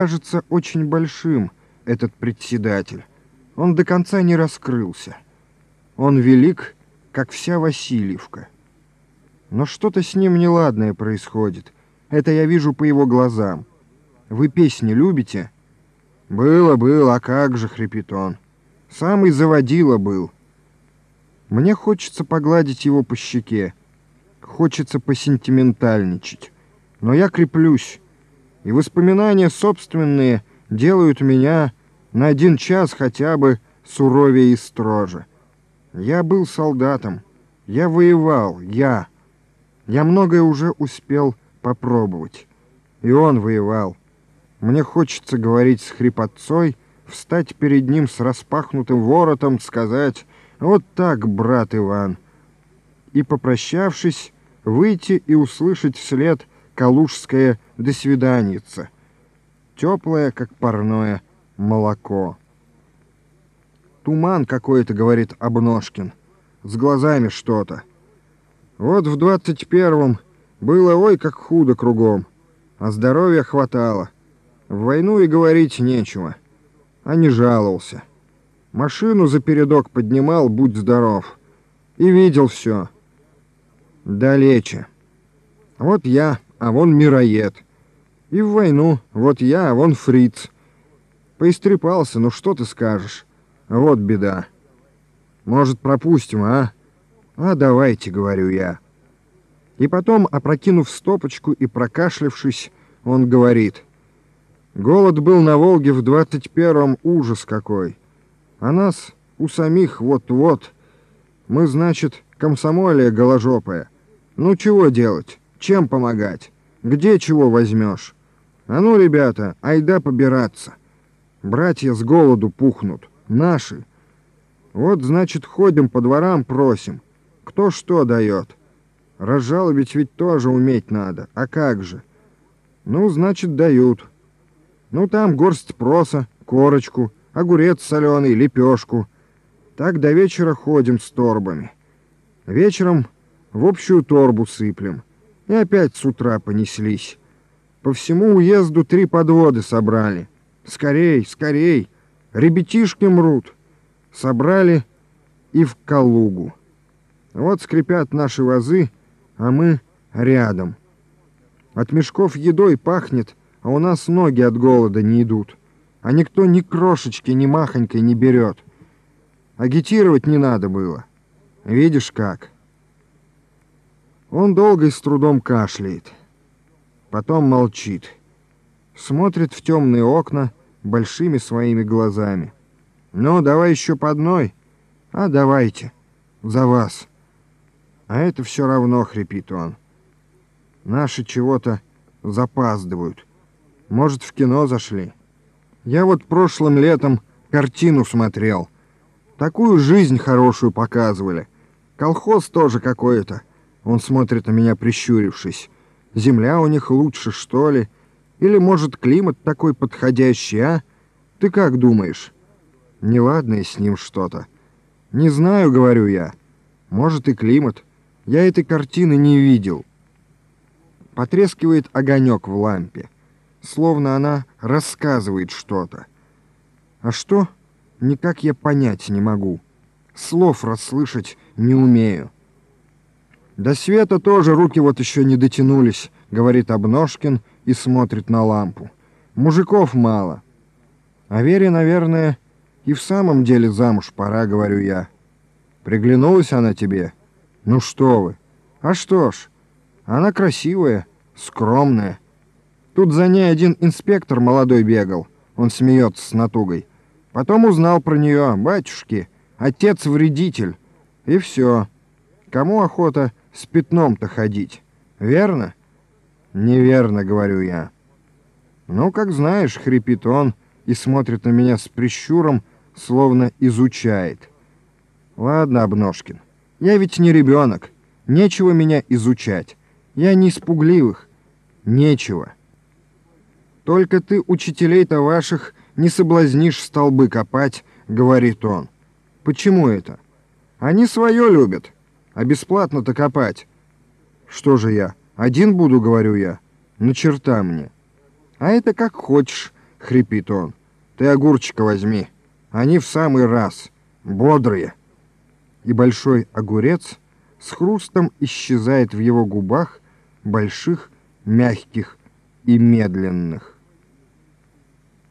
кажется очень большим, этот председатель. Он до конца не раскрылся. Он велик, как вся Васильевка. Но что-то с ним неладное происходит. Это я вижу по его глазам. Вы песни любите? Было, было, а как же, хрипит он. Самый заводила был. Мне хочется погладить его по щеке. Хочется посентиментальничать. Но я креплюсь и воспоминания собственные делают меня на один час хотя бы суровее и строже. Я был солдатом, я воевал, я. Я многое уже успел попробовать. И он воевал. Мне хочется говорить с хрипотцой, встать перед ним с распахнутым воротом, сказать «Вот так, брат Иван!» и, попрощавшись, выйти и услышать вслед калужское «до свиданица», теплое, как парное молоко. «Туман какой-то», — говорит Обножкин, — «с глазами что-то». Вот в двадцать первом было ой как худо кругом, а здоровья хватало. В войну и говорить нечего, а не жаловался. Машину за передок поднимал, будь здоров, и видел все. Далече. Вот я а вон мироед. И в войну вот я, вон фриц. Поистрепался, ну что ты скажешь? Вот беда. Может, пропустим, а? А давайте, говорю я. И потом, опрокинув стопочку и прокашлявшись, он говорит. Голод был на Волге в двадцать первом ужас какой. А нас у самих вот-вот. Мы, значит, комсомолия голожопая. Ну чего делать? Чем помогать? Где чего возьмешь? А ну, ребята, айда побираться. Братья с голоду пухнут. Наши. Вот, значит, ходим по дворам, просим. Кто что дает? Разжалобить ведь тоже уметь надо. А как же? Ну, значит, дают. Ну, там горсть проса, корочку, огурец соленый, лепешку. Так до вечера ходим с торбами. Вечером в общую торбу сыплем. И опять с утра понеслись. По всему уезду три подводы собрали. Скорей, скорей, ребятишки мрут. Собрали и в Калугу. Вот скрипят наши вазы, а мы рядом. От мешков едой пахнет, а у нас ноги от голода не идут. А никто ни крошечки, ни махонькой не берет. Агитировать не надо было. Видишь как? Он долго и с трудом кашляет. Потом молчит. Смотрит в темные окна большими своими глазами. «Ну, давай еще по одной». «А давайте. За вас». А это все равно, хрипит он. Наши чего-то запаздывают. Может, в кино зашли. Я вот прошлым летом картину смотрел. Такую жизнь хорошую показывали. Колхоз тоже какой-то. Он смотрит на меня, прищурившись. Земля у них лучше, что ли? Или, может, климат такой подходящий, а? Ты как думаешь? Неладное с ним что-то. Не знаю, говорю я. Может, и климат. Я этой картины не видел. Потрескивает огонек в лампе. Словно она рассказывает что-то. А что? Никак я понять не могу. Слов расслышать не умею. До света тоже руки вот еще не дотянулись, говорит Обножкин и смотрит на лампу. Мужиков мало. А Вере, наверное, и в самом деле замуж пора, говорю я. Приглянулась она тебе? Ну что вы? А что ж, она красивая, скромная. Тут за ней один инспектор молодой бегал. Он смеется с натугой. Потом узнал про нее, батюшки, отец-вредитель. И все. Кому охота с пятном-то ходить. Верно? Неверно, говорю я. Ну, как знаешь, хрипит он и смотрит на меня с прищуром, словно изучает. Ладно, Обножкин, я ведь не ребенок. Нечего меня изучать. Я не испугливых. Нечего. Только ты учителей-то ваших не соблазнишь столбы копать, говорит он. Почему это? Они свое любят а бесплатно-то копать. Что же я, один буду, говорю я? На черта мне. А это как хочешь, — хрипит он. «Ты огурчика возьми. Они в самый раз. Бодрые». И большой огурец с хрустом исчезает в его губах, больших, мягких и медленных.